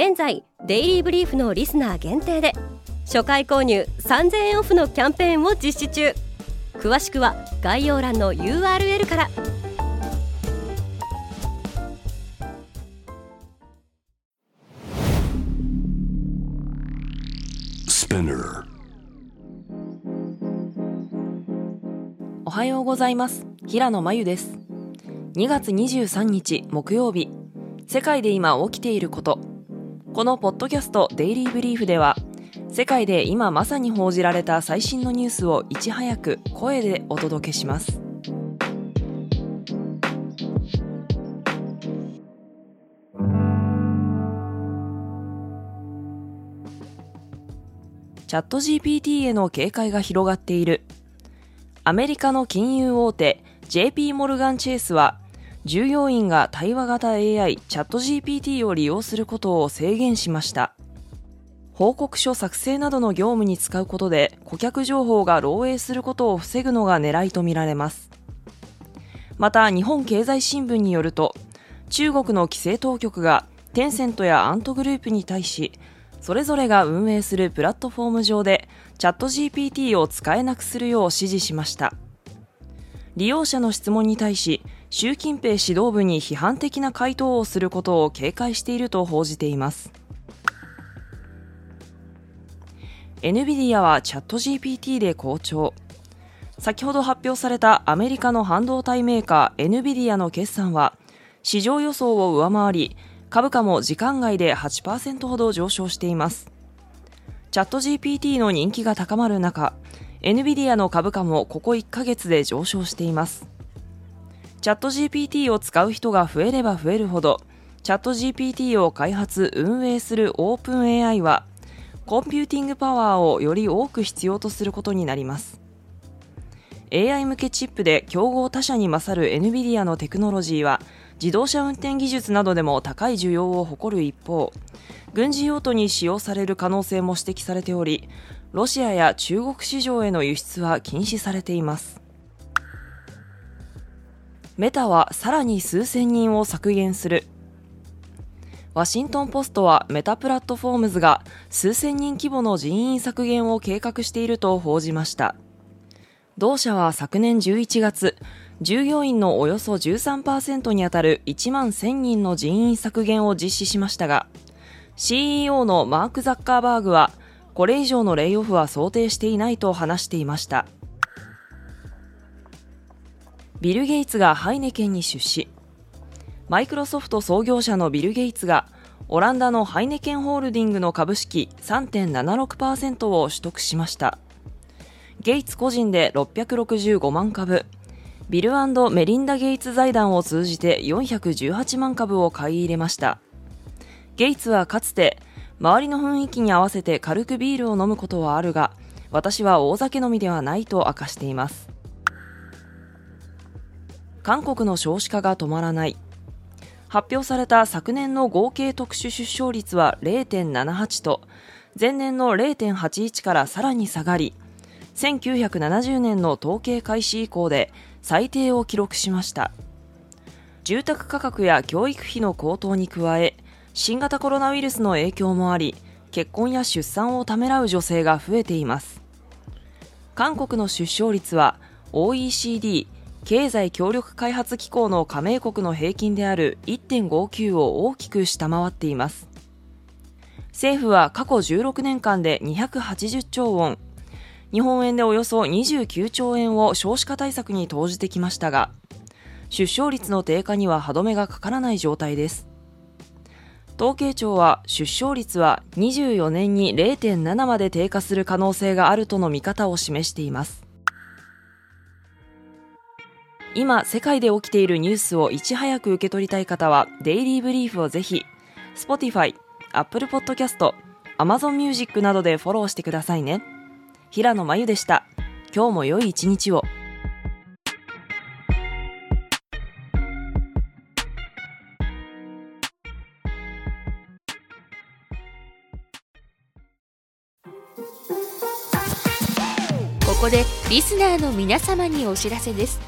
現在デイリーブリーフのリスナー限定で初回購入3000円オフのキャンペーンを実施中。詳しくは概要欄の URL から。おはようございます。平野真由です。2月23日木曜日。世界で今起きていることこのポッドキャストデイリーブリーフでは世界で今まさに報じられた最新のニュースをいち早く声でお届けします。チャット GPT への警戒が広がっている。アメリカの金融大手 JP モルガン・チェイスは従業員が対話型 AI チャット GPT を利用することを制限しました。報告書作成などの業務に使うことで顧客情報が漏洩することを防ぐのが狙いとみられます。また日本経済新聞によると中国の規制当局がテンセントやアントグループに対しそれぞれが運営するプラットフォーム上でチャット GPT を使えなくするよう指示しました。利用者の質問に対し習近平指導部に批判的な回答をすることを警戒していると報じています NVIDIA はチャット GPT で好調先ほど発表されたアメリカの半導体メーカー NVIDIA の決算は市場予想を上回り株価も時間外で8%ほど上昇しています。チャット GPT の人気が高まる中、NVIDIA の株価もここ1ヶ月で上昇しています。チャット GPT を使う人が増えれば増えるほど、チャット GPT を開発・運営する OpenAI は、コンピューティングパワーをより多く必要とすることになります。AI 向けチップで競合他社に勝る NVIDIA のテクノロジーは、自動車運転技術などでも高い需要を誇る一方軍事用途に使用される可能性も指摘されておりロシアや中国市場への輸出は禁止されていますメタはさらに数千人を削減するワシントン・ポストはメタプラットフォームズが数千人規模の人員削減を計画していると報じました同社は昨年11月従業員のおよそ13%にあたる1万1000人の人員削減を実施しましたが、CEO のマーク・ザッカーバーグは、これ以上のレイオフは想定していないと話していました。ビル・ゲイツがハイネケンに出資。マイクロソフト創業者のビル・ゲイツが、オランダのハイネケンホールディングの株式3.76%を取得しました。ゲイツ個人で665万株、ビルメリンダ・ゲイツ財団を通じて418万株を買い入れました。ゲイツはかつて、周りの雰囲気に合わせて軽くビールを飲むことはあるが、私は大酒飲みではないと明かしています。韓国の少子化が止まらない。発表された昨年の合計特殊出生率は0.78と、前年の0.81からさらに下がり、1970年の統計開始以降で最低を記録しました住宅価格や教育費の高騰に加え新型コロナウイルスの影響もあり結婚や出産をためらう女性が増えています韓国の出生率は OECD 経済協力開発機構の加盟国の平均である1.59を大きく下回っています政府は過去16年間で280兆ウォン日本円でおよそ29兆円を少子化対策に投じてきましたが、出生率の低下には歯止めがかからない状態です。統計庁は出生率は24年に0.7まで低下する可能性があるとの見方を示しています。今、世界で起きているニュースをいち早く受け取りたい方は、デイリーブリーフをぜひ、Spotify、Apple Podcast、Amazon Music などでフォローしてくださいね。平野真由でした。今日も良い一日を。ここでリスナーの皆様にお知らせです